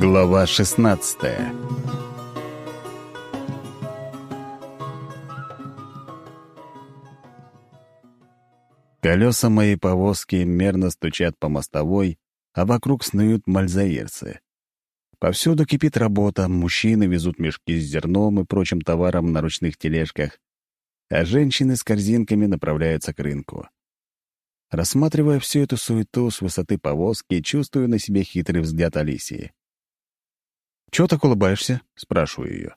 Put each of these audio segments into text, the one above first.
Глава 16 Колеса моей повозки мерно стучат по мостовой, а вокруг снуют мальзаирцы. Повсюду кипит работа, мужчины везут мешки с зерном и прочим товаром на ручных тележках, а женщины с корзинками направляются к рынку. Рассматривая всю эту суету с высоты повозки, чувствую на себе хитрый взгляд Алисии. «Чего так улыбаешься?» — спрашиваю ее.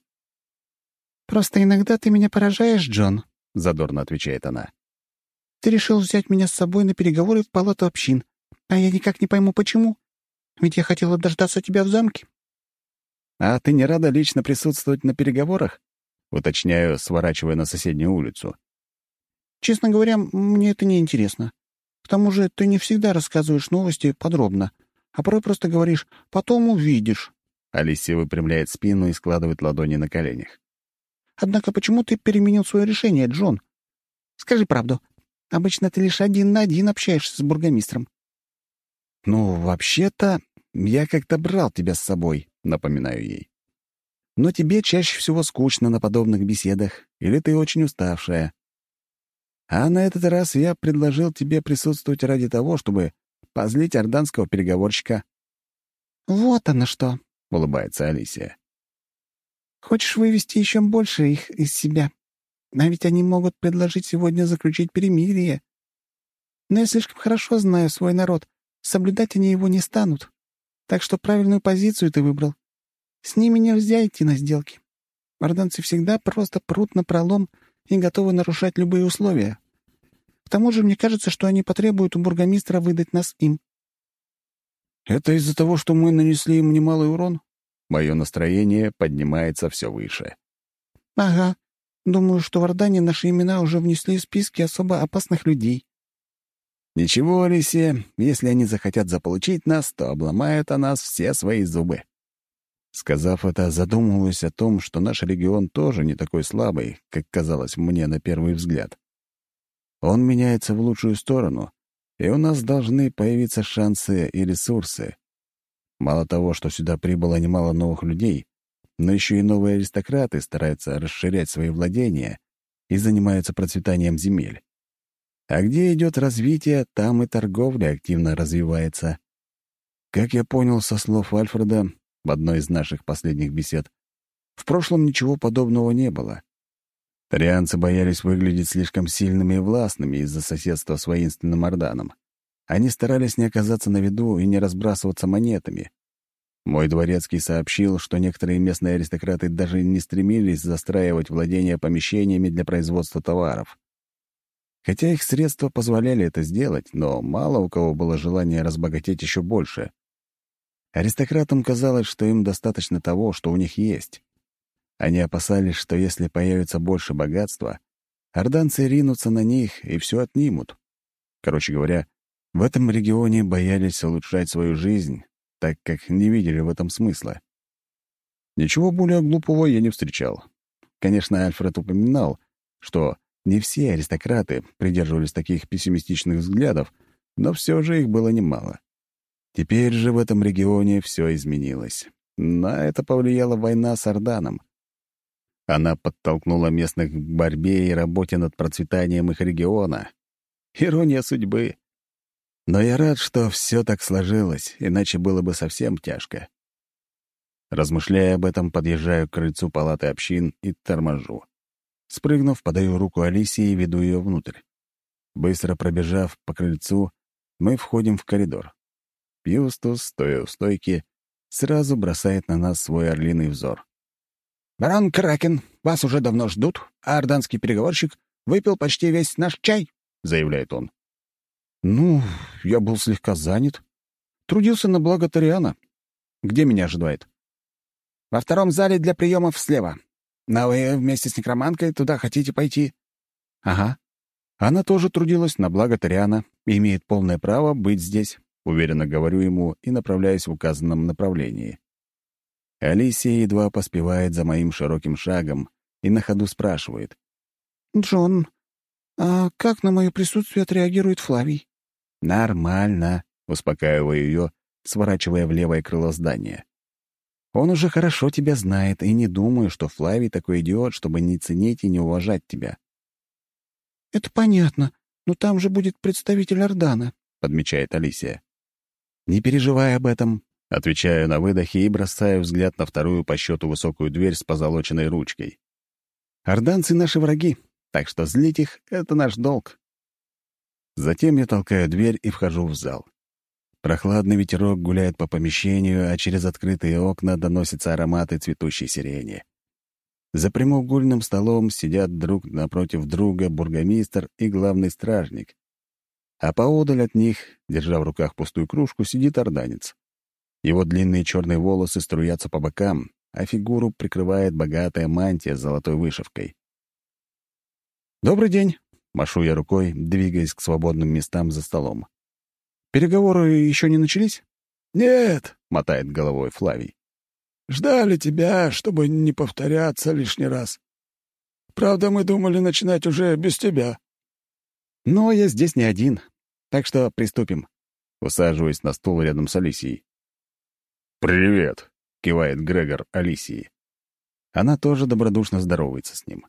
«Просто иногда ты меня поражаешь, Джон», — задорно отвечает она. «Ты решил взять меня с собой на переговоры в палату общин, а я никак не пойму, почему. Ведь я хотела дождаться тебя в замке». «А ты не рада лично присутствовать на переговорах?» — уточняю, сворачивая на соседнюю улицу. «Честно говоря, мне это не интересно. К тому же ты не всегда рассказываешь новости подробно, а порой просто говоришь «потом увидишь». Алисия выпрямляет спину и складывает ладони на коленях. «Однако почему ты переменил свое решение, Джон? Скажи правду. Обычно ты лишь один на один общаешься с бургомистром». «Ну, вообще-то, я как-то брал тебя с собой», — напоминаю ей. «Но тебе чаще всего скучно на подобных беседах, или ты очень уставшая. А на этот раз я предложил тебе присутствовать ради того, чтобы позлить орданского переговорщика». «Вот оно что», — улыбается Алисия. «Хочешь вывести еще больше их из себя? А ведь они могут предложить сегодня заключить перемирие. Но я слишком хорошо знаю свой народ. Соблюдать они его не станут. Так что правильную позицию ты выбрал. С ними нельзя идти на сделки. Орданцы всегда просто прут на пролом и готовы нарушать любые условия. К тому же мне кажется, что они потребуют у бургомистра выдать нас им. «Это из-за того, что мы нанесли им немалый урон?» Мое настроение поднимается все выше. «Ага. Думаю, что в Ордане наши имена уже внесли в списки особо опасных людей». «Ничего, Алисия, если они захотят заполучить нас, то обломают о нас все свои зубы». Сказав это, задумываюсь о том, что наш регион тоже не такой слабый, как казалось мне на первый взгляд. Он меняется в лучшую сторону, и у нас должны появиться шансы и ресурсы. Мало того, что сюда прибыло немало новых людей, но еще и новые аристократы стараются расширять свои владения и занимаются процветанием земель. А где идет развитие, там и торговля активно развивается. Как я понял со слов Альфреда, в одной из наших последних бесед. В прошлом ничего подобного не было. Тарианцы боялись выглядеть слишком сильными и властными из-за соседства с воинственным Орданом. Они старались не оказаться на виду и не разбрасываться монетами. Мой дворецкий сообщил, что некоторые местные аристократы даже не стремились застраивать владения помещениями для производства товаров. Хотя их средства позволяли это сделать, но мало у кого было желание разбогатеть еще больше. Аристократам казалось, что им достаточно того, что у них есть. Они опасались, что если появится больше богатства, орданцы ринутся на них и все отнимут. Короче говоря, в этом регионе боялись улучшать свою жизнь, так как не видели в этом смысла. Ничего более глупого я не встречал. Конечно, Альфред упоминал, что не все аристократы придерживались таких пессимистичных взглядов, но все же их было немало. Теперь же в этом регионе все изменилось. На это повлияла война с Орданом. Она подтолкнула местных к борьбе и работе над процветанием их региона. Ирония судьбы. Но я рад, что все так сложилось, иначе было бы совсем тяжко. Размышляя об этом, подъезжаю к крыльцу палаты общин и торможу. Спрыгнув, подаю руку Алисии и веду ее внутрь. Быстро пробежав по крыльцу, мы входим в коридор. Юстус, стоя у стойки, сразу бросает на нас свой орлиный взор. «Барон Кракен, вас уже давно ждут, а орданский переговорщик выпил почти весь наш чай», — заявляет он. «Ну, я был слегка занят. Трудился на благо Ториана. Где меня ожидает?» «Во втором зале для приемов слева. Но вы вместе с некроманкой туда хотите пойти?» «Ага. Она тоже трудилась на благо Ториана и имеет полное право быть здесь. Уверенно говорю ему и направляюсь в указанном направлении. Алисия едва поспевает за моим широким шагом и на ходу спрашивает. «Джон, а как на мое присутствие отреагирует Флавий?» «Нормально», — успокаиваю ее, сворачивая в левое крыло здания. Он уже хорошо тебя знает, и не думаю, что Флавий такой идиот, чтобы не ценить и не уважать тебя». «Это понятно, но там же будет представитель Ордана», — подмечает Алисия. «Не переживай об этом», — отвечаю на выдохе и бросаю взгляд на вторую по счету высокую дверь с позолоченной ручкой. «Орданцы — наши враги, так что злить их — это наш долг». Затем я толкаю дверь и вхожу в зал. Прохладный ветерок гуляет по помещению, а через открытые окна доносятся ароматы цветущей сирени. За прямоугольным столом сидят друг напротив друга бургомистр и главный стражник. А поодаль от них, держа в руках пустую кружку, сидит орданец. Его длинные черные волосы струятся по бокам, а фигуру прикрывает богатая мантия с золотой вышивкой. «Добрый день!» — машу я рукой, двигаясь к свободным местам за столом. Переговоры еще не начались? Нет, мотает головой Флавий. Ждали тебя, чтобы не повторяться лишний раз. Правда, мы думали начинать уже без тебя. Но я здесь не один, так что приступим. Усаживаясь на стул рядом с Алисией. «Привет», — кивает Грегор Алисии. Она тоже добродушно здоровается с ним.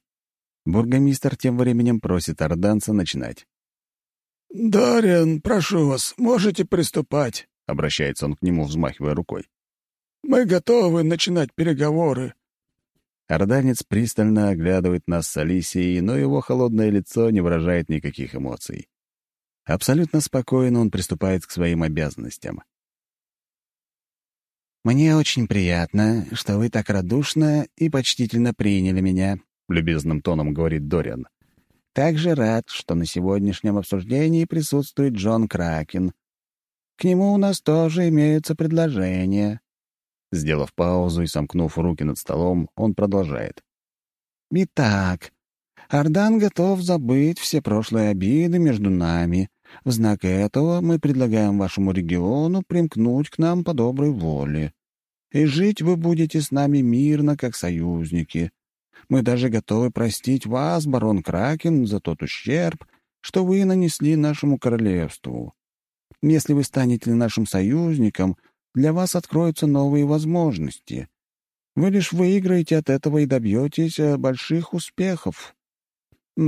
Бургомистр тем временем просит орданца начинать. «Дариан, прошу вас, можете приступать», — обращается он к нему, взмахивая рукой. «Мы готовы начинать переговоры». Орданец пристально оглядывает нас с Алисией, но его холодное лицо не выражает никаких эмоций. Абсолютно спокойно он приступает к своим обязанностям. «Мне очень приятно, что вы так радушно и почтительно приняли меня», — любезным тоном говорит Дориан. Также рад, что на сегодняшнем обсуждении присутствует Джон Кракен. К нему у нас тоже имеются предложения». Сделав паузу и сомкнув руки над столом, он продолжает. «Итак, Ардан готов забыть все прошлые обиды между нами. В знак этого мы предлагаем вашему региону примкнуть к нам по доброй воле. И жить вы будете с нами мирно, как союзники. Мы даже готовы простить вас, барон Кракен, за тот ущерб, что вы нанесли нашему королевству. Если вы станете нашим союзником, для вас откроются новые возможности. Вы лишь выиграете от этого и добьетесь э, больших успехов.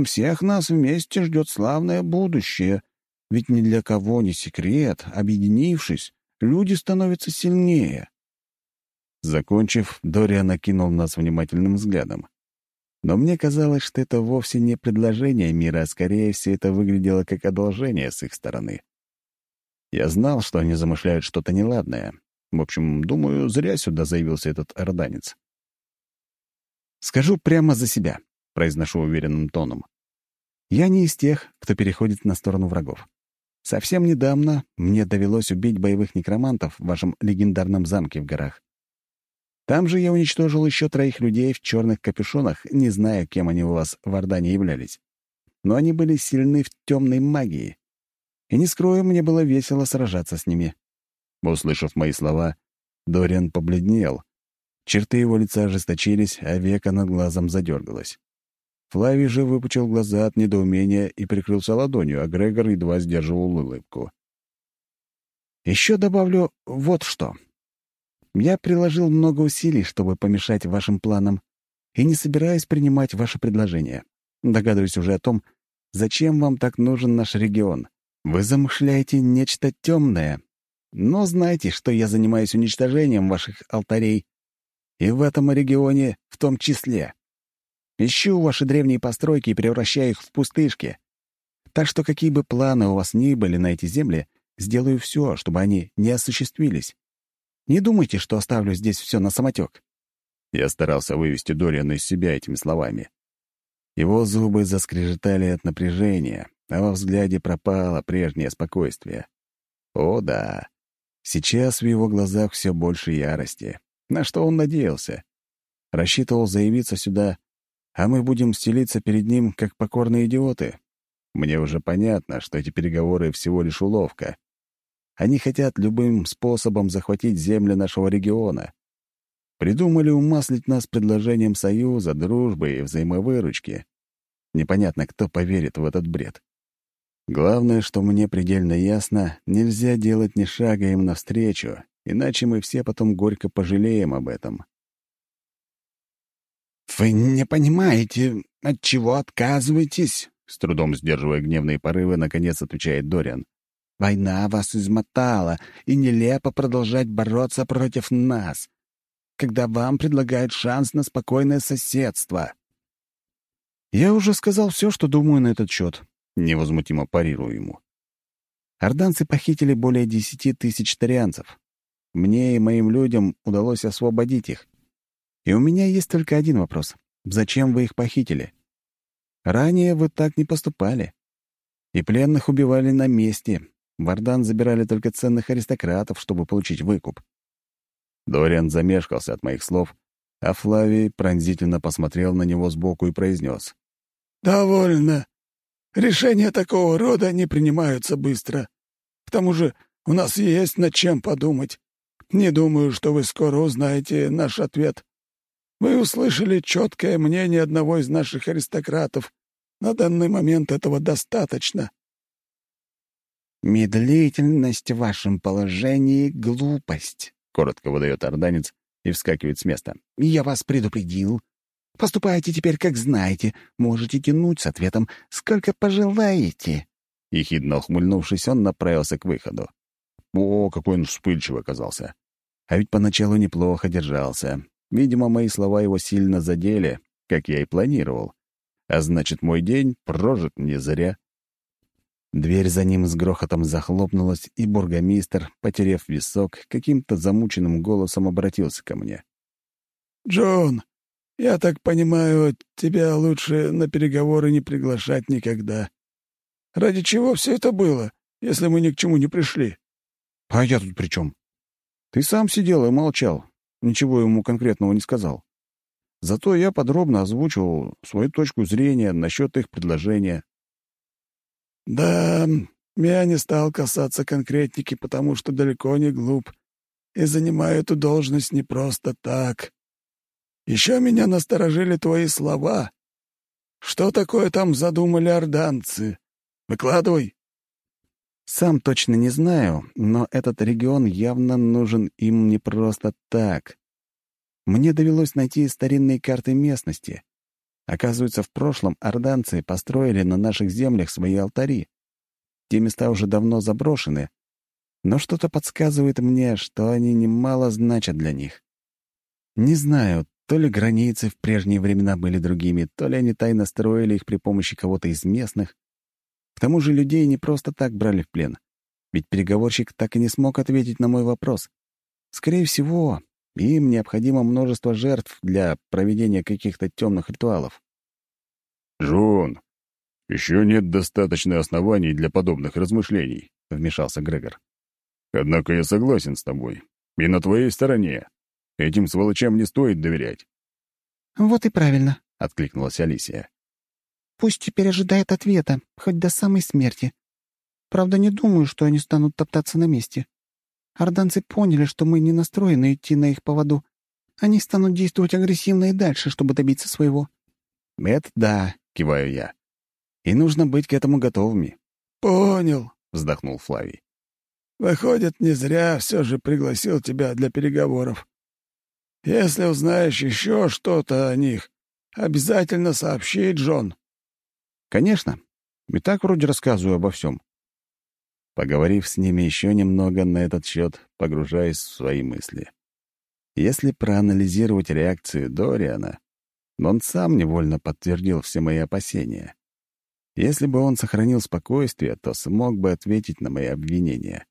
Всех нас вместе ждет славное будущее, ведь ни для кого не секрет, объединившись, люди становятся сильнее». Закончив, Дориан накинул нас внимательным взглядом. Но мне казалось, что это вовсе не предложение мира, а скорее все это выглядело как одолжение с их стороны. Я знал, что они замышляют что-то неладное. В общем, думаю, зря сюда заявился этот орданец. «Скажу прямо за себя», — произношу уверенным тоном. «Я не из тех, кто переходит на сторону врагов. Совсем недавно мне довелось убить боевых некромантов в вашем легендарном замке в горах. Там же я уничтожил еще троих людей в черных капюшонах, не зная, кем они у вас в Ордане являлись. Но они были сильны в темной магии. И не скрою, мне было весело сражаться с ними. Услышав мои слова, Дориан побледнел. Черты его лица ожесточились, а века над глазом задергалось. Флавий же выпучил глаза от недоумения и прикрылся ладонью, а Грегор едва сдерживал улыбку. «Еще добавлю вот что», я приложил много усилий, чтобы помешать вашим планам, и не собираюсь принимать ваше предложение. Догадываюсь уже о том, зачем вам так нужен наш регион. Вы замышляете нечто темное, но знайте, что я занимаюсь уничтожением ваших алтарей, и в этом регионе в том числе. Ищу ваши древние постройки и превращаю их в пустышки. Так что какие бы планы у вас ни были на эти земли, сделаю все, чтобы они не осуществились. Не думайте, что оставлю здесь все на самотек. Я старался вывести Дориана из себя этими словами. Его зубы заскрежетали от напряжения, а во взгляде пропало прежнее спокойствие. О да, сейчас в его глазах все больше ярости. На что он надеялся? Рассчитывал заявиться сюда, а мы будем стелиться перед ним, как покорные идиоты. Мне уже понятно, что эти переговоры всего лишь уловка. Они хотят любым способом захватить земли нашего региона. Придумали умаслить нас предложением союза, дружбы и взаимовыручки. Непонятно, кто поверит в этот бред. Главное, что мне предельно ясно, нельзя делать ни шага им навстречу, иначе мы все потом горько пожалеем об этом. «Вы не понимаете, от чего отказываетесь?» С трудом сдерживая гневные порывы, наконец отвечает Дориан. «Война вас измотала, и нелепо продолжать бороться против нас, когда вам предлагают шанс на спокойное соседство». «Я уже сказал все, что думаю на этот счет», — невозмутимо парирую ему. Орданцы похитили более десяти тысяч тарианцев. Мне и моим людям удалось освободить их. И у меня есть только один вопрос. Зачем вы их похитили? Ранее вы так не поступали. И пленных убивали на месте. В забирали только ценных аристократов, чтобы получить выкуп. Дориан замешкался от моих слов, а Флавий пронзительно посмотрел на него сбоку и произнес. «Довольно. Решения такого рода не принимаются быстро. К тому же у нас есть над чем подумать. Не думаю, что вы скоро узнаете наш ответ. Вы услышали четкое мнение одного из наших аристократов. На данный момент этого достаточно. «Медлительность в вашем положении — глупость», — коротко выдает орданец и вскакивает с места. «Я вас предупредил. Поступайте теперь, как знаете. Можете тянуть с ответом, сколько пожелаете». Ехидно ухмыльнувшись, он направился к выходу. О, какой он вспыльчивый оказался. А ведь поначалу неплохо держался. Видимо, мои слова его сильно задели, как я и планировал. А значит, мой день прожит не зря. Дверь за ним с грохотом захлопнулась, и бургомистр, потеряв висок, каким-то замученным голосом обратился ко мне. «Джон, я так понимаю, тебя лучше на переговоры не приглашать никогда. Ради чего все это было, если мы ни к чему не пришли?» «А я тут при чем? Ты сам сидел и молчал, ничего ему конкретного не сказал. Зато я подробно озвучил свою точку зрения насчет их предложения. «Да, я не стал касаться конкретники, потому что далеко не глуп и занимаю эту должность не просто так. Еще меня насторожили твои слова. Что такое там задумали орданцы? Выкладывай». Сам точно не знаю, но этот регион явно нужен им не просто так. Мне довелось найти старинные карты местности. Оказывается, в прошлом орданцы построили на наших землях свои алтари. Те места уже давно заброшены, но что-то подсказывает мне, что они немало значат для них. Не знаю, то ли границы в прежние времена были другими, то ли они тайно строили их при помощи кого-то из местных, к тому же людей не просто так брали в плен. Ведь переговорщик так и не смог ответить на мой вопрос. Скорее всего, им необходимо множество жертв для проведения каких-то темных ритуалов. «Джон, еще нет достаточно оснований для подобных размышлений», — вмешался Грегор. «Однако я согласен с тобой. И на твоей стороне. Этим сволочам не стоит доверять». «Вот и правильно», — откликнулась Алисия. Пусть теперь ожидает ответа, хоть до самой смерти. Правда, не думаю, что они станут топтаться на месте. Орданцы поняли, что мы не настроены идти на их поводу. Они станут действовать агрессивно и дальше, чтобы добиться своего». «Это да», — киваю я. «И нужно быть к этому готовыми». «Понял», — вздохнул Флавий. «Выходит, не зря все же пригласил тебя для переговоров. Если узнаешь еще что-то о них, обязательно сообщи, Джон». «Конечно. И так вроде рассказываю обо всем». Поговорив с ними еще немного на этот счет, погружаясь в свои мысли. Если проанализировать реакцию Дориана, он сам невольно подтвердил все мои опасения. Если бы он сохранил спокойствие, то смог бы ответить на мои обвинения.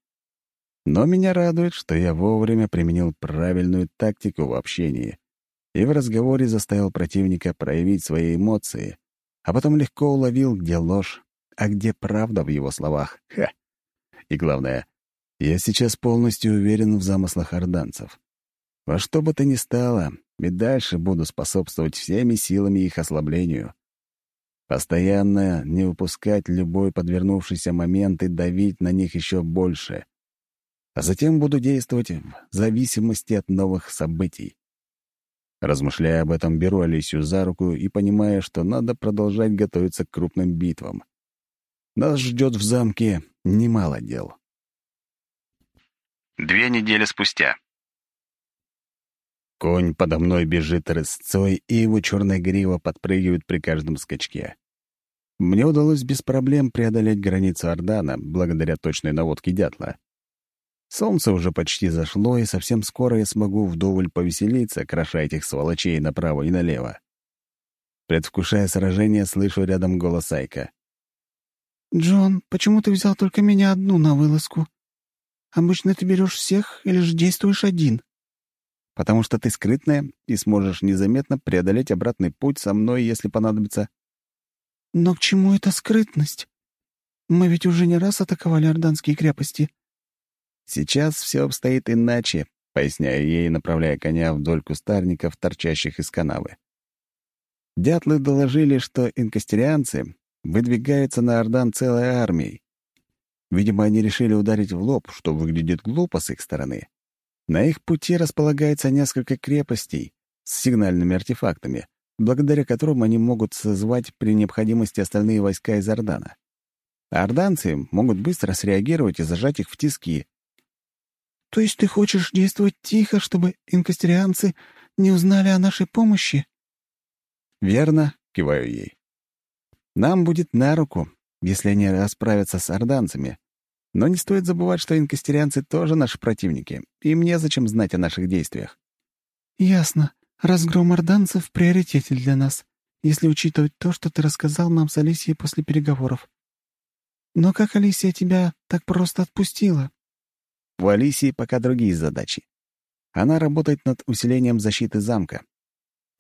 Но меня радует, что я вовремя применил правильную тактику в общении и в разговоре заставил противника проявить свои эмоции, а потом легко уловил, где ложь, а где правда в его словах. Ха! И главное, я сейчас полностью уверен в замыслах орданцев. Во что бы то ни стало, и дальше буду способствовать всеми силами их ослаблению. Постоянно не упускать любой подвернувшийся момент и давить на них еще больше. А затем буду действовать в зависимости от новых событий. Размышляя об этом, беру Алисию за руку и понимая, что надо продолжать готовиться к крупным битвам. Нас ждет в замке немало дел. Две недели спустя. Конь подо мной бежит рысцой, и его черная грива подпрыгивает при каждом скачке. Мне удалось без проблем преодолеть границу Ордана благодаря точной наводке дятла. Солнце уже почти зашло, и совсем скоро я смогу вдоволь повеселиться, кроша этих сволочей направо и налево. Предвкушая сражение, слышу рядом голос Айка. «Джон, почему ты взял только меня одну на вылазку? Обычно ты берешь всех или же действуешь один?» «Потому что ты скрытная и сможешь незаметно преодолеть обратный путь со мной, если понадобится». «Но к чему эта скрытность? Мы ведь уже не раз атаковали орданские крепости». «Сейчас все обстоит иначе», — поясняю ей, направляя коня вдоль кустарников, торчащих из канавы. Дятлы доложили, что инкастерианцы выдвигаются на Ордан целой армией. Видимо, они решили ударить в лоб, что выглядит глупо с их стороны. На их пути располагается несколько крепостей с сигнальными артефактами, благодаря которым они могут созвать при необходимости остальные войска из Ордана. А орданцы могут быстро среагировать и зажать их в тиски. «То есть ты хочешь действовать тихо, чтобы инкастерианцы не узнали о нашей помощи?» «Верно», — киваю ей. «Нам будет на руку, если они расправятся с орданцами. Но не стоит забывать, что инкастерианцы тоже наши противники, и мне зачем знать о наших действиях». «Ясно. Разгром орданцев — приоритете для нас, если учитывать то, что ты рассказал нам с Алисией после переговоров. Но как Алисия тебя так просто отпустила?» У Алисии пока другие задачи. Она работает над усилением защиты замка.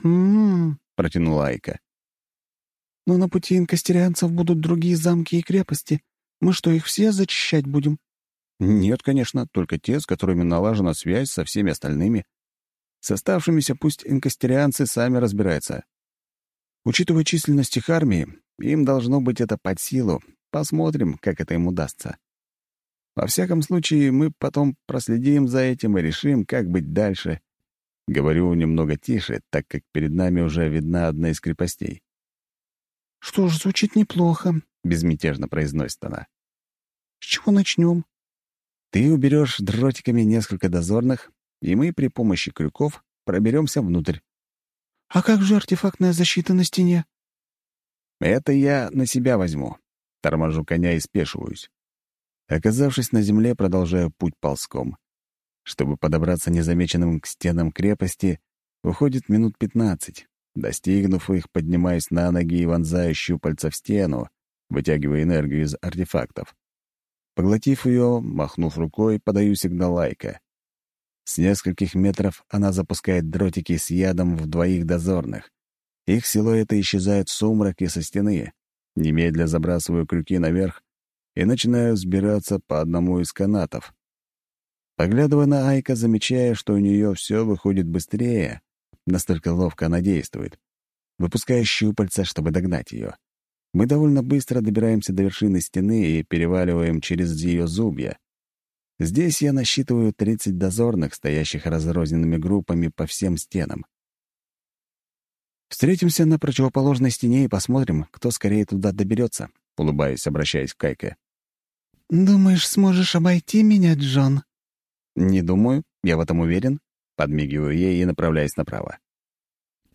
«М-м-м», протянула Айка. «Но на пути инкастерианцев будут другие замки и крепости. Мы что, их все зачищать будем?» «Нет, конечно, только те, с которыми налажена связь со всеми остальными. С оставшимися пусть инкастерианцы сами разбираются. Учитывая численность их армии, им должно быть это под силу. Посмотрим, как это им удастся. Во всяком случае, мы потом проследим за этим и решим, как быть дальше. Говорю немного тише, так как перед нами уже видна одна из крепостей. «Что ж, звучит неплохо», — безмятежно произносит она. «С чего начнем?» «Ты уберешь дротиками несколько дозорных, и мы при помощи крюков проберемся внутрь». «А как же артефактная защита на стене?» «Это я на себя возьму». Торможу коня и спешиваюсь. Оказавшись на земле, продолжаю путь ползком. Чтобы подобраться незамеченным к стенам крепости, уходит минут пятнадцать. Достигнув их, поднимаюсь на ноги и вонзаю щупальца в стену, вытягивая энергию из артефактов. Поглотив ее, махнув рукой, подаю сигнал лайка. С нескольких метров она запускает дротики с ядом в двоих дозорных. Их силуэты исчезают в сумраке со стены. Немедля забрасываю крюки наверх и начинаю взбираться по одному из канатов. Поглядывая на Айка, замечая, что у нее все выходит быстрее, настолько ловко она действует. Выпуская щупальца, чтобы догнать ее. Мы довольно быстро добираемся до вершины стены и переваливаем через ее зубья. Здесь я насчитываю 30 дозорных, стоящих разрозненными группами по всем стенам. Встретимся на противоположной стене и посмотрим, кто скорее туда доберется, улыбаясь, обращаясь к Кайке. «Думаешь, сможешь обойти меня, Джон?» «Не думаю, я в этом уверен», — подмигиваю ей и направляюсь направо.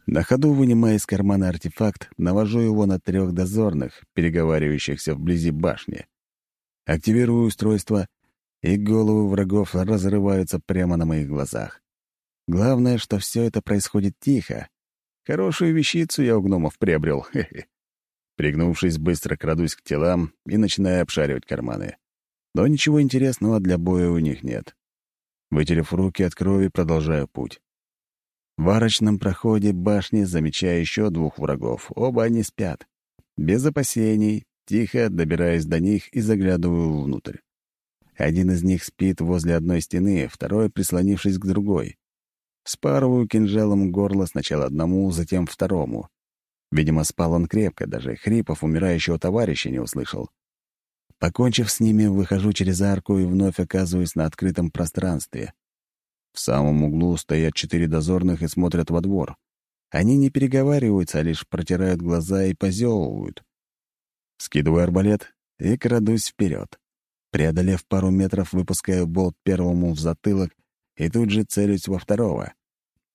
На ходу, вынимая из кармана артефакт, навожу его на трех дозорных, переговаривающихся вблизи башни. Активирую устройство, и головы врагов разрываются прямо на моих глазах. Главное, что все это происходит тихо. Хорошую вещицу я у гномов приобрел. Хе -хе. Пригнувшись, быстро крадусь к телам и начинаю обшаривать карманы. Но ничего интересного для боя у них нет. Вытерев руки от крови, продолжаю путь. В арочном проходе башни замечаю еще двух врагов. Оба они спят. Без опасений, тихо добираюсь до них и заглядываю внутрь. Один из них спит возле одной стены, второй прислонившись к другой. Спарываю кинжалом горло сначала одному, затем второму. Видимо, спал он крепко, даже хрипов умирающего товарища не услышал. Покончив с ними, выхожу через арку и вновь оказываюсь на открытом пространстве. В самом углу стоят четыре дозорных и смотрят во двор. Они не переговариваются, а лишь протирают глаза и позевывают. Скидываю арбалет и крадусь вперед. Преодолев пару метров, выпускаю болт первому в затылок и тут же целюсь во второго.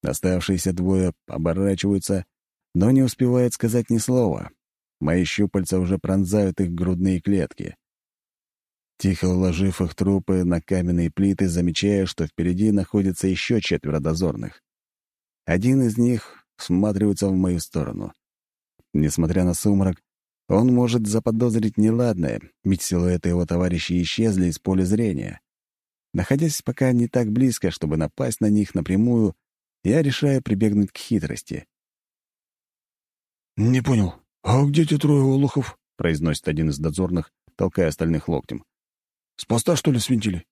Оставшиеся двое оборачиваются, но не успевают сказать ни слова. Мои щупальца уже пронзают их грудные клетки. Тихо уложив их трупы на каменные плиты, замечаю, что впереди находится еще четверо дозорных. Один из них всматривается в мою сторону. Несмотря на сумрак, он может заподозрить неладное, ведь силуэты его товарищей исчезли из поля зрения. Находясь пока не так близко, чтобы напасть на них напрямую, я решаю прибегнуть к хитрости. «Не понял, а где те трое олухов?» — произносит один из дозорных, толкая остальных локтем. «С поста, что ли, свинтили?»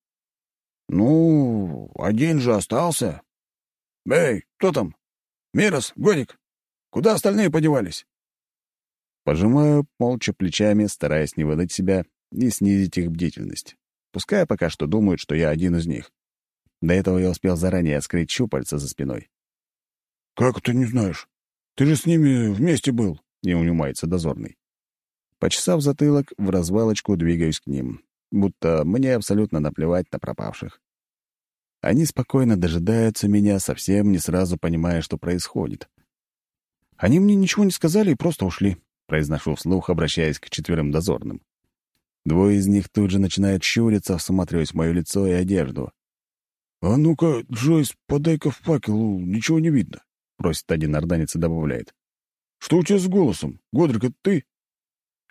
«Ну, один же остался». «Эй, кто там? Мирос, Годик, куда остальные подевались?» Пожимаю молча плечами, стараясь не выдать себя и снизить их бдительность. Пускай пока что думают, что я один из них. До этого я успел заранее скрыть щупальца за спиной. «Как ты не знаешь? Ты же с ними вместе был», — не унимается дозорный. Почесав затылок, в развалочку двигаюсь к ним, будто мне абсолютно наплевать на пропавших. Они спокойно дожидаются меня, совсем не сразу понимая, что происходит. Они мне ничего не сказали и просто ушли. — произношу вслух, обращаясь к четверым дозорным. Двое из них тут же начинают щуриться, всматриваясь в мое лицо и одежду. «А ну-ка, Джойс, подай-ка в факел, ничего не видно», — просит один орданец и добавляет. «Что у тебя с голосом? Годрик, это ты?»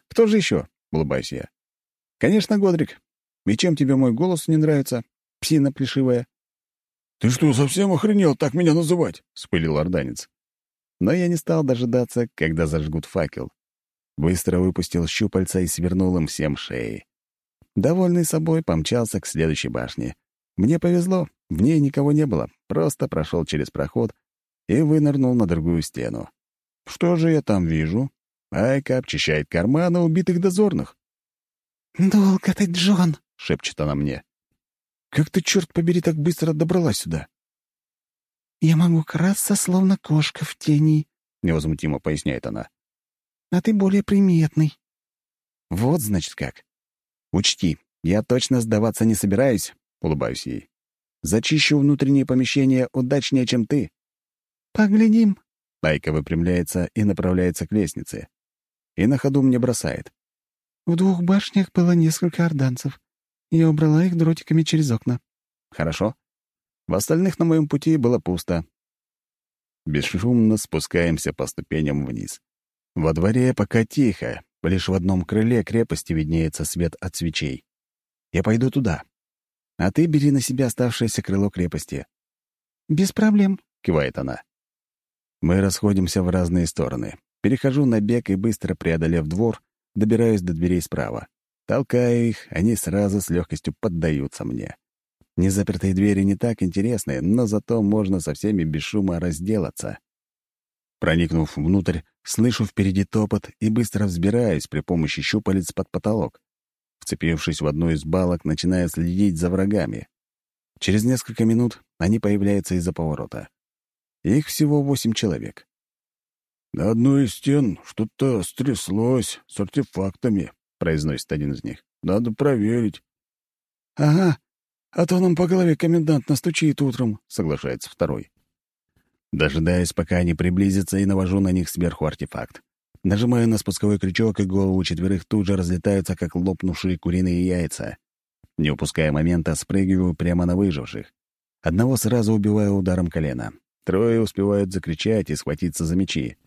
«Кто же еще?» — улыбаюсь я. «Конечно, Годрик. И чем тебе мой голос не нравится, псина плешивая?» «Ты что, совсем охренел так меня называть?» — вспылил орданец. Но я не стал дожидаться, когда зажгут факел. Быстро выпустил щупальца и свернул им всем шеи. Довольный собой, помчался к следующей башне. Мне повезло, в ней никого не было, просто прошел через проход и вынырнул на другую стену. Что же я там вижу? Айка обчищает карманы убитых дозорных. «Долго ты, Джон!» — шепчет она мне. «Как ты, черт побери, так быстро добралась сюда?» «Я могу красться, словно кошка в тени», — невозмутимо поясняет она а ты более приметный». «Вот, значит, как. Учти, я точно сдаваться не собираюсь», — улыбаюсь ей. «Зачищу внутренние помещения удачнее, чем ты». «Поглядим». Айка выпрямляется и направляется к лестнице. И на ходу мне бросает. «В двух башнях было несколько орданцев. Я убрала их дротиками через окна». «Хорошо. В остальных на моем пути было пусто». Бесшумно спускаемся по ступеням вниз. Во дворе пока тихо, лишь в одном крыле крепости виднеется свет от свечей. Я пойду туда. А ты бери на себя оставшееся крыло крепости. «Без проблем», — кивает она. Мы расходимся в разные стороны. Перехожу на бег и, быстро преодолев двор, добираюсь до дверей справа. Толкаю их, они сразу с легкостью поддаются мне. Незапертые двери не так интересны, но зато можно со всеми без шума разделаться. Проникнув внутрь, слышу впереди топот и быстро взбираюсь при помощи щупалец под потолок. Вцепившись в одну из балок, начинаю следить за врагами. Через несколько минут они появляются из-за поворота. Их всего восемь человек. «На одной из стен что-то стряслось с артефактами», — произносит один из них. «Надо проверить». «Ага, а то нам по голове комендант настучит утром», — соглашается второй. Дожидаюсь, пока они приблизятся, и навожу на них сверху артефакт. Нажимаю на спусковой крючок, и голову четверых тут же разлетаются, как лопнувшие куриные яйца. Не упуская момента, спрыгиваю прямо на выживших. Одного сразу убиваю ударом колена. Трое успевают закричать и схватиться за мечи.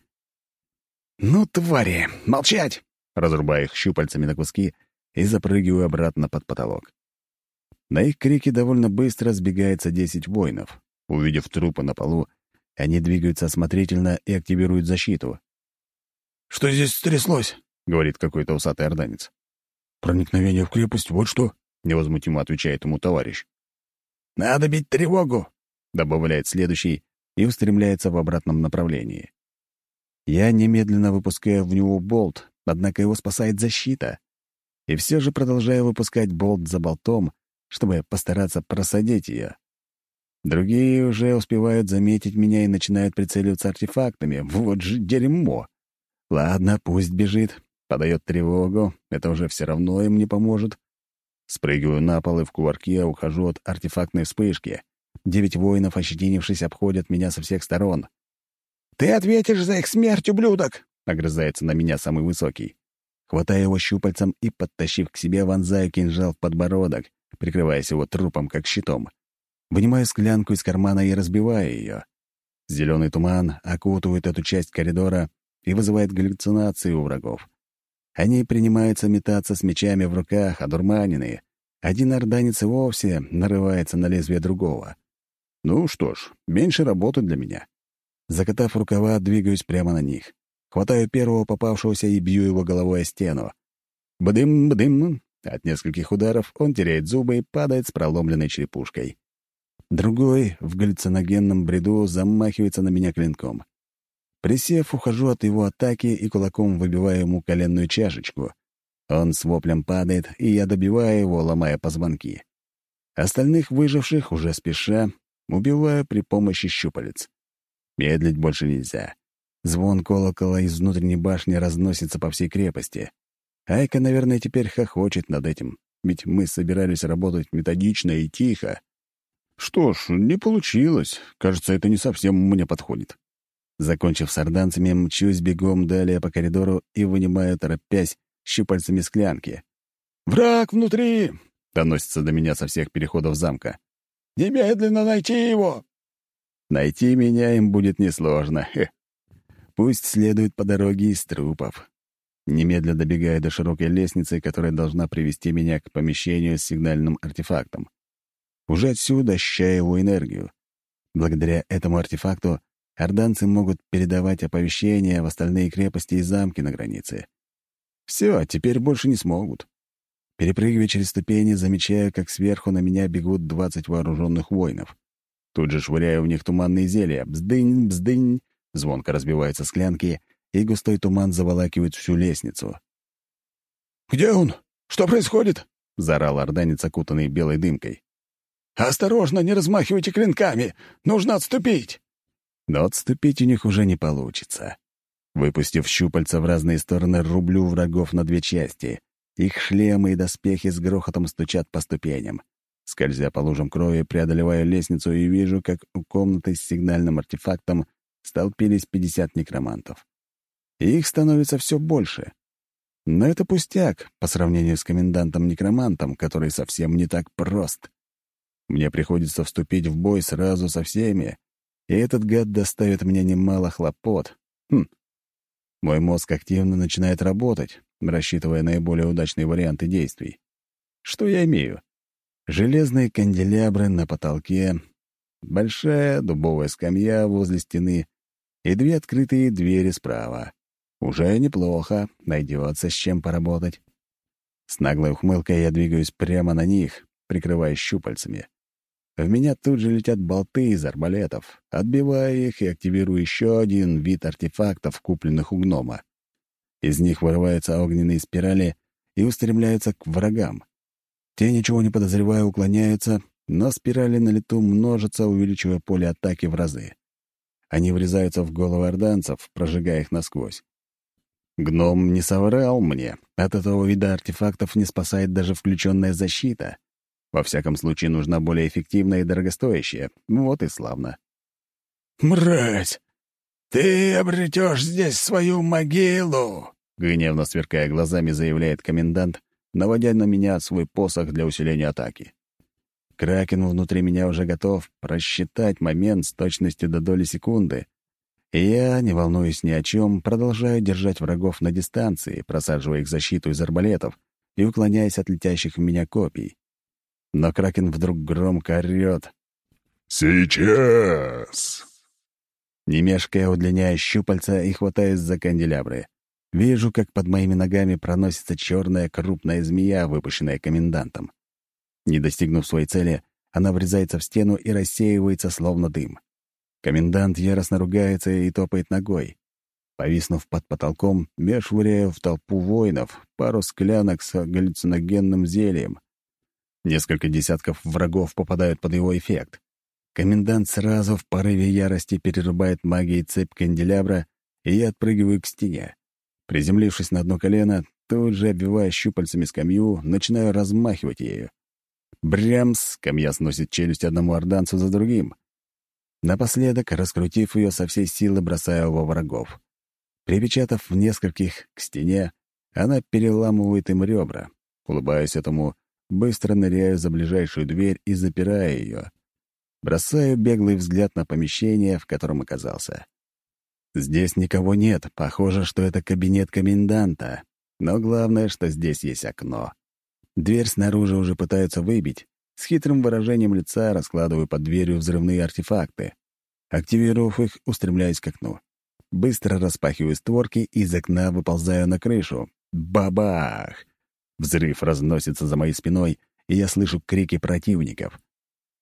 «Ну, твари! Молчать!» Разрубаю их щупальцами на куски и запрыгиваю обратно под потолок. На их крики довольно быстро сбегается десять воинов. Увидев трупы на полу, они двигаются осмотрительно и активируют защиту. «Что здесь стряслось?» — говорит какой-то усатый орданец. «Проникновение в крепость, вот что», — невозмутимо отвечает ему товарищ. «Надо бить тревогу», — добавляет следующий и устремляется в обратном направлении. Я немедленно выпускаю в него болт, однако его спасает защита. И все же продолжаю выпускать болт за болтом, чтобы постараться просадить ее. Другие уже успевают заметить меня и начинают прицеливаться артефактами. Вот же дерьмо. Ладно, пусть бежит, подает тревогу, это уже все равно им не поможет. Спрыгиваю на пол и в кувырке ухожу от артефактной вспышки. Девять воинов, ощетинившись, обходят меня со всех сторон. «Ты ответишь за их смерть, ублюдок!» — огрызается на меня самый высокий. Хватаю его щупальцем и, подтащив к себе, вонзаю кинжал в подбородок, прикрываясь его трупом, как щитом. Вынимаю склянку из кармана и разбиваю ее. Зеленый туман окутывает эту часть коридора и вызывает галлюцинации у врагов. Они принимаются метаться с мечами в руках, одурманенные. Один орданец и вовсе нарывается на лезвие другого. Ну что ж, меньше работы для меня. Закатав рукава, двигаюсь прямо на них. Хватаю первого попавшегося и бью его головой о стену. Бдым-бдым. От нескольких ударов он теряет зубы и падает с проломленной черепушкой. Другой в галлюциногенном бреду замахивается на меня клинком. Присев, ухожу от его атаки и кулаком выбиваю ему коленную чашечку. Он с воплем падает, и я добиваю его, ломая позвонки. Остальных выживших, уже спеша, убиваю при помощи щупалец. Медлить больше нельзя. Звон колокола из внутренней башни разносится по всей крепости. Айка, наверное, теперь хохочет над этим, ведь мы собирались работать методично и тихо. Что ж, не получилось. Кажется, это не совсем мне подходит. Закончив с орданцами, мчусь бегом далее по коридору и вынимаю, торопясь, щупальцами склянки. «Враг внутри!» — доносится до меня со всех переходов замка. «Немедленно найти его!» Найти меня им будет несложно. Хе. Пусть следует по дороге из трупов. Немедля добегаю до широкой лестницы, которая должна привести меня к помещению с сигнальным артефактом. Уже отсюда ощущаю его энергию. Благодаря этому артефакту орданцы могут передавать оповещения в остальные крепости и замки на границе. Все, теперь больше не смогут. Перепрыгивая через ступени, замечаю, как сверху на меня бегут двадцать вооруженных воинов. Тут же швыряю в них туманные зелья. Бздынь, бздынь. Звонко разбиваются склянки, и густой туман заволакивает всю лестницу. «Где он? Что происходит?» — заорал орданец, окутанный белой дымкой. «Осторожно, не размахивайте клинками! Нужно отступить!» Но отступить у них уже не получится. Выпустив щупальца в разные стороны, рублю врагов на две части. Их шлемы и доспехи с грохотом стучат по ступеням. Скользя по лужам крови, преодолеваю лестницу и вижу, как у комнаты с сигнальным артефактом столпились 50 некромантов. И их становится все больше. Но это пустяк по сравнению с комендантом-некромантом, который совсем не так прост. Мне приходится вступить в бой сразу со всеми, и этот гад доставит мне немало хлопот. Хм. Мой мозг активно начинает работать, рассчитывая наиболее удачные варианты действий. Что я имею? Железные канделябры на потолке, большая дубовая скамья возле стены и две открытые двери справа. Уже неплохо, найдется с чем поработать. С наглой ухмылкой я двигаюсь прямо на них, прикрываясь щупальцами. В меня тут же летят болты из арбалетов. Отбиваю их и активирую еще один вид артефактов, купленных у гнома. Из них вырываются огненные спирали и устремляются к врагам. Те, ничего не подозревая, уклоняются, но спирали на лету множатся, увеличивая поле атаки в разы. Они врезаются в головы орданцев, прожигая их насквозь. Гном не соврал мне. От этого вида артефактов не спасает даже включенная защита. Во всяком случае, нужна более эффективная и дорогостоящая. Вот и славно. «Мразь! Ты обретешь здесь свою могилу!» Гневно сверкая глазами, заявляет комендант, наводя на меня свой посох для усиления атаки. Кракен внутри меня уже готов просчитать момент с точностью до доли секунды, и я, не волнуясь ни о чем, продолжаю держать врагов на дистанции, просаживая их защиту из арбалетов и уклоняясь от летящих в меня копий но Кракен вдруг громко орёт. «Сейчас!» Не мешкая, удлиняя щупальца и хватаясь за канделябры. Вижу, как под моими ногами проносится черная крупная змея, выпущенная комендантом. Не достигнув своей цели, она врезается в стену и рассеивается, словно дым. Комендант яростно ругается и топает ногой. Повиснув под потолком, я швыряю в толпу воинов пару склянок с галлюциногенным зельем. Несколько десятков врагов попадают под его эффект. Комендант сразу в порыве ярости перерубает магией цепь канделябра, и я отпрыгиваю к стене. Приземлившись на одно колено, тут же, обвивая щупальцами скамью, начинаю размахивать ею. Брямс! Скамья сносит челюсть одному орданцу за другим. Напоследок, раскрутив ее со всей силы, бросаю во врагов. Припечатав в нескольких к стене, она переламывает им ребра. Улыбаясь этому, быстро ныряю за ближайшую дверь и запираю ее. Бросаю беглый взгляд на помещение, в котором оказался. Здесь никого нет, похоже, что это кабинет коменданта. Но главное, что здесь есть окно. Дверь снаружи уже пытаются выбить. С хитрым выражением лица раскладываю под дверью взрывные артефакты. Активировав их, устремляюсь к окну. Быстро распахиваю створки и из окна выползаю на крышу. Бабах! Взрыв разносится за моей спиной, и я слышу крики противников.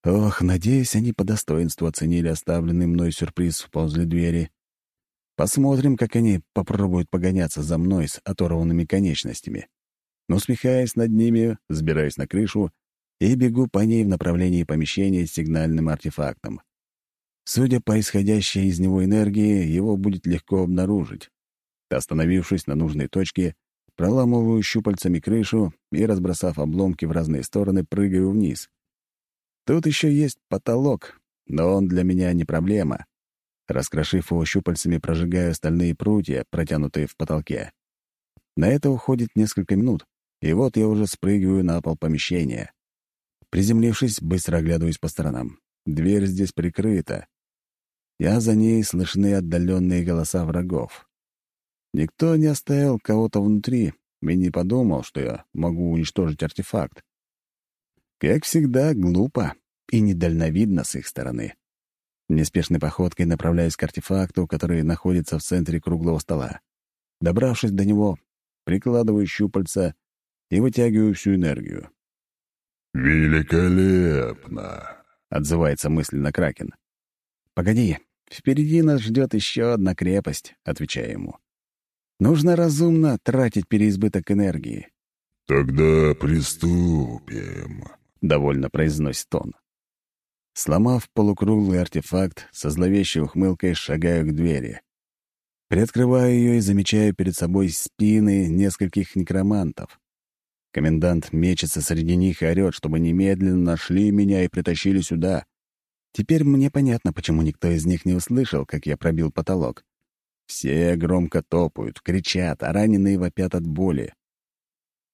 Ох, надеюсь, они по достоинству оценили оставленный мной сюрприз возле двери. Посмотрим, как они попробуют погоняться за мной с оторванными конечностями. Но усмехаясь над ними, сбираюсь на крышу и бегу по ней в направлении помещения с сигнальным артефактом. Судя по исходящей из него энергии, его будет легко обнаружить. Остановившись на нужной точке, проламываю щупальцами крышу и, разбросав обломки в разные стороны, прыгаю вниз. Тут еще есть потолок, но он для меня не проблема. Раскрошив его щупальцами, прожигаю остальные прутья, протянутые в потолке. На это уходит несколько минут, и вот я уже спрыгиваю на пол помещения. Приземлившись, быстро оглядываюсь по сторонам. Дверь здесь прикрыта. Я за ней слышны отдаленные голоса врагов. Никто не оставил кого-то внутри и не подумал, что я могу уничтожить артефакт. Как всегда, глупо и недальновидно с их стороны. Неспешной походкой направляюсь к артефакту, который находится в центре круглого стола. Добравшись до него, прикладываю щупальца и вытягиваю всю энергию. «Великолепно!» — отзывается мысленно Кракен. «Погоди, впереди нас ждет еще одна крепость», — отвечаю ему. «Нужно разумно тратить переизбыток энергии». «Тогда приступим», — довольно произносит он. Сломав полукруглый артефакт, со зловещей ухмылкой шагаю к двери. Приоткрываю ее и замечаю перед собой спины нескольких некромантов. Комендант мечется среди них и орёт, чтобы немедленно нашли меня и притащили сюда. Теперь мне понятно, почему никто из них не услышал, как я пробил потолок. Все громко топают, кричат, а раненые вопят от боли.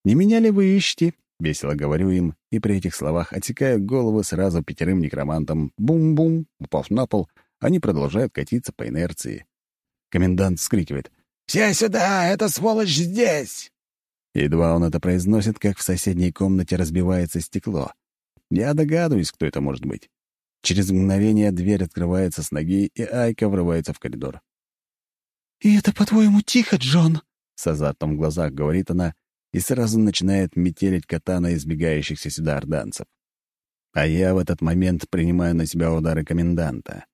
«Не меня ли вы ищете?» Весело говорю им, и при этих словах отсекаю головы сразу пятерым некромантам. Бум-бум, упав на пол, они продолжают катиться по инерции. Комендант вскрикивает. «Все сюда! Эта сволочь здесь!» Едва он это произносит, как в соседней комнате разбивается стекло. Я догадываюсь, кто это может быть. Через мгновение дверь открывается с ноги, и Айка врывается в коридор. «И это, по-твоему, тихо, Джон?» С азартом в глазах говорит она и сразу начинает метелить катана избегающихся сюда орданцев. А я в этот момент принимаю на себя удары коменданта.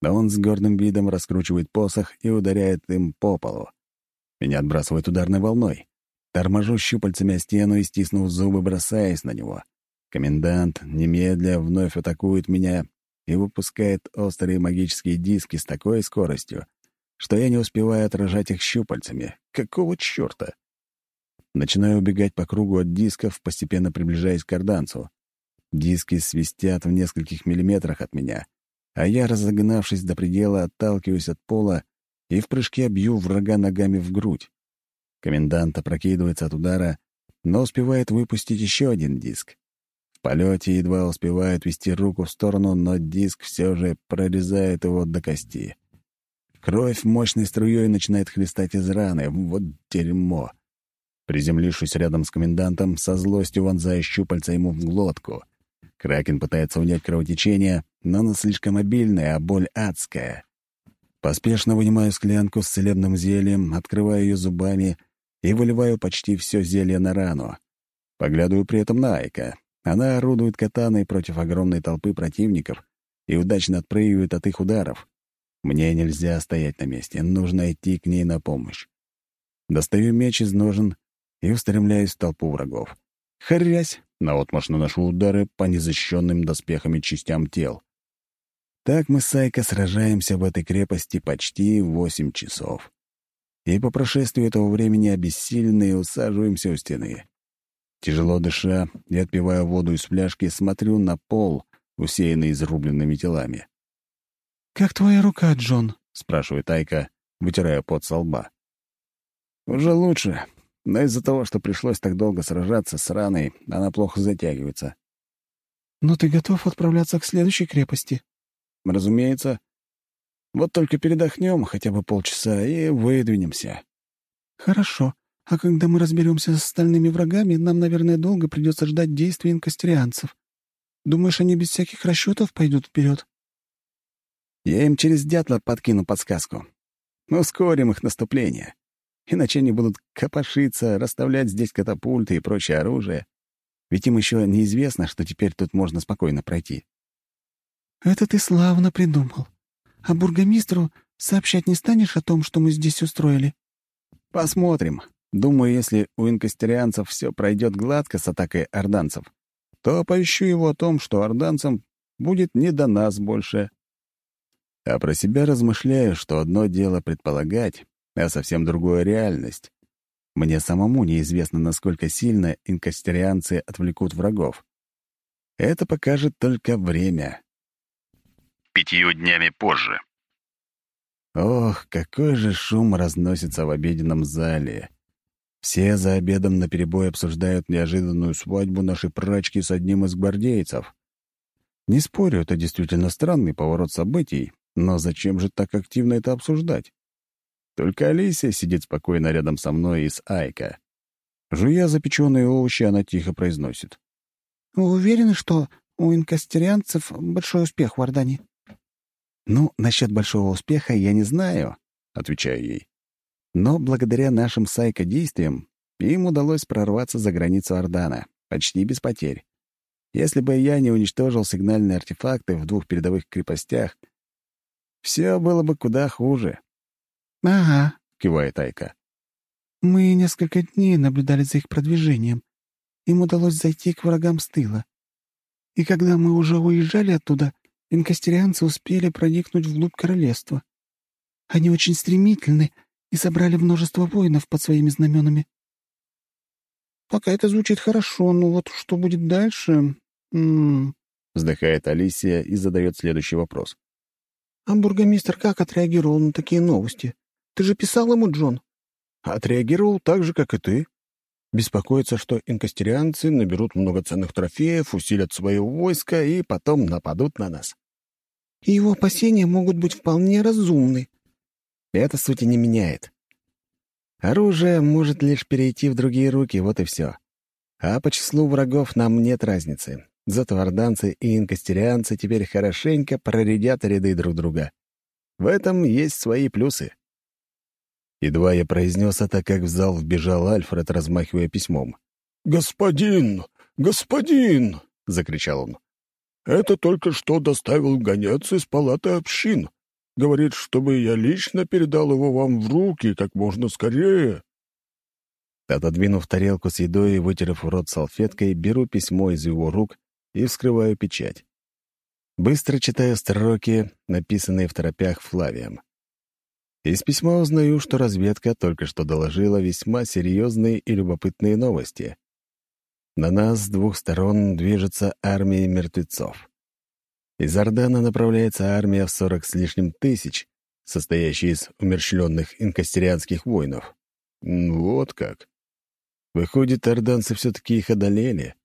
Да он с гордым видом раскручивает посох и ударяет им по полу. Меня отбрасывает ударной волной. Торможу щупальцами о стену и, стиснув зубы, бросаясь на него. Комендант немедля вновь атакует меня и выпускает острые магические диски с такой скоростью, что я не успеваю отражать их щупальцами. Какого чёрта? Начинаю убегать по кругу от дисков, постепенно приближаясь к карданцу. Диски свистят в нескольких миллиметрах от меня, а я, разогнавшись до предела, отталкиваюсь от пола и в прыжке бью врага ногами в грудь. Комендант опрокидывается от удара, но успевает выпустить еще один диск. В полете едва успевает вести руку в сторону, но диск все же прорезает его до кости. Кровь мощной струей начинает хлестать из раны. Вот дерьмо. Приземлившись рядом с комендантом, со злостью вонзая щупальца ему в глотку. Кракен пытается унять кровотечение, но оно слишком обильное, а боль адская. Поспешно вынимаю склянку с целебным зельем, открываю ее зубами и выливаю почти все зелье на рану. Поглядываю при этом на Айка. Она орудует катаной против огромной толпы противников и удачно отпрыгивает от их ударов. Мне нельзя стоять на месте, нужно идти к ней на помощь. Достаю меч из ножен и устремляюсь в толпу врагов. Хрясь! Наотмашь наношу удары по незащищенным доспехами частям тел. Так мы с Сайко сражаемся в этой крепости почти восемь часов. и по прошествии этого времени обессиленные усаживаемся у стены. Тяжело дыша и отпивая воду из фляжки, смотрю на пол, усеянный изрубленными телами. «Как твоя рука, Джон?» — спрашивает Айка, вытирая пот со лба. «Уже лучше, но из-за того, что пришлось так долго сражаться с раной, она плохо затягивается». «Но ты готов отправляться к следующей крепости?» «Разумеется. Вот только передохнем хотя бы полчаса и выдвинемся». «Хорошо. А когда мы разберемся с остальными врагами, нам, наверное, долго придется ждать действий инкастерианцев. Думаешь, они без всяких расчетов пойдут вперед? Я им через дятла подкину подсказку. Ускорим их наступление. Иначе они будут копошиться, расставлять здесь катапульты и прочее оружие. Ведь им еще неизвестно, что теперь тут можно спокойно пройти. «Это ты славно придумал. А бургомистру сообщать не станешь о том, что мы здесь устроили?» «Посмотрим. Думаю, если у инкастерианцев все пройдет гладко с атакой орданцев, то оповещу его о том, что орданцам будет не до нас больше. А про себя размышляю, что одно дело предполагать, а совсем другое — реальность. Мне самому неизвестно, насколько сильно инкастерианцы отвлекут врагов. Это покажет только время. Пятью днями позже. Ох, какой же шум разносится в обеденном зале. Все за обедом наперебой обсуждают неожиданную свадьбу нашей прачки с одним из гвардейцев. Не спорю, это действительно странный поворот событий, но зачем же так активно это обсуждать? Только Алисия сидит спокойно рядом со мной и с Айка. Жуя запеченные овощи, она тихо произносит. «Вы уверены, что у инкастерианцев большой успех в Ордане?» «Ну, насчет большого успеха я не знаю», — отвечаю ей. Но благодаря нашим сайко-действиям им удалось прорваться за границу Ордана, почти без потерь. Если бы я не уничтожил сигнальные артефакты в двух передовых крепостях, все было бы куда хуже. «Ага», — кивает Айка. «Мы несколько дней наблюдали за их продвижением. Им удалось зайти к врагам с тыла. И когда мы уже уезжали оттуда, инкастерианцы успели проникнуть вглубь королевства. Они очень стремительны и собрали множество воинов под своими знаменами. «Пока это звучит хорошо, но вот что будет дальше...» М -м Вздыхает Алисия и задает следующий вопрос. «А бургомистр как отреагировал на такие новости? Ты же писал ему, Джон?» «Отреагировал так же, как и ты. Беспокоится, что инкастерианцы наберут много ценных трофеев, усилят свое войско и потом нападут на нас». И его опасения могут быть вполне разумны. Это сути не меняет. Оружие может лишь перейти в другие руки, вот и все. А по числу врагов нам нет разницы. Зато орданцы и инкастерианцы теперь хорошенько проредят ряды друг друга. В этом есть свои плюсы. Едва я произнес это, как в зал вбежал Альфред, размахивая письмом. «Господин! Господин!» — закричал он. «Это только что доставил гонец из палаты общин. Говорит, чтобы я лично передал его вам в руки как можно скорее». Отодвинув тарелку с едой и вытерев рот салфеткой, беру письмо из его рук и вскрываю печать. Быстро читаю строки, написанные в торопях Флавием. Из письма узнаю, что разведка только что доложила весьма серьезные и любопытные новости. На нас с двух сторон движется армия мертвецов. Из Ордана направляется армия в сорок с лишним тысяч, состоящая из умерщвленных инкастерианских воинов. Вот как. Выходит, орданцы все-таки их одолели.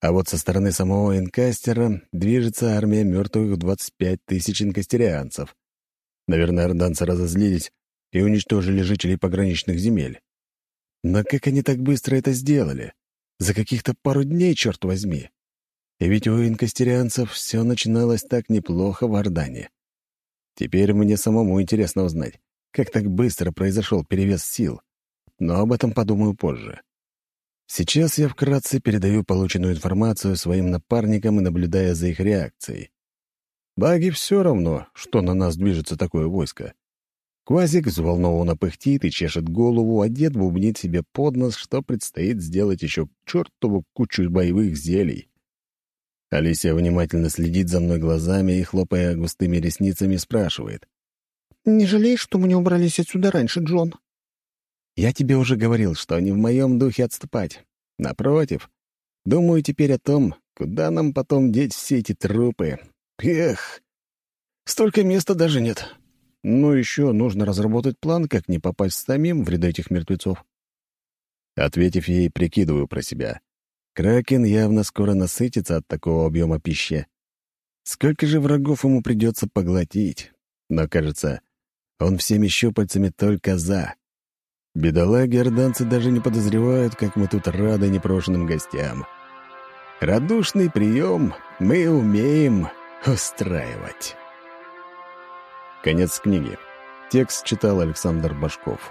А вот со стороны самого инкастера движется армия мертвых в 25 тысяч инкастерианцев. Наверное, орданцы разозлились и уничтожили жителей пограничных земель. Но как они так быстро это сделали? За каких-то пару дней, черт возьми. И ведь у инкастерианцев все начиналось так неплохо в Ордане. Теперь мне самому интересно узнать, как так быстро произошел перевес сил. Но об этом подумаю позже. Сейчас я вкратце передаю полученную информацию своим напарникам и наблюдая за их реакцией. Баги все равно, что на нас движется такое войско. Квазик взволнованно пыхтит и чешет голову, а дед бубнит себе под нос, что предстоит сделать еще чертову кучу боевых зелий. Алисия внимательно следит за мной глазами и, хлопая густыми ресницами, спрашивает. Не жалеешь, что мы не убрались отсюда раньше, Джон?» «Я тебе уже говорил, что не в моем духе отступать. Напротив, думаю теперь о том, куда нам потом деть все эти трупы. Эх, столько места даже нет. Ну, еще нужно разработать план, как не попасть самим в ряды этих мертвецов». Ответив ей, прикидываю про себя. Кракен явно скоро насытится от такого объема пищи. Сколько же врагов ему придется поглотить? Но, кажется, он всеми щупальцами только «за». Бедолаги орданцы даже не подозревают, как мы тут рады непрошенным гостям. Радушный прием мы умеем устраивать. Конец книги. Текст читал Александр Башков.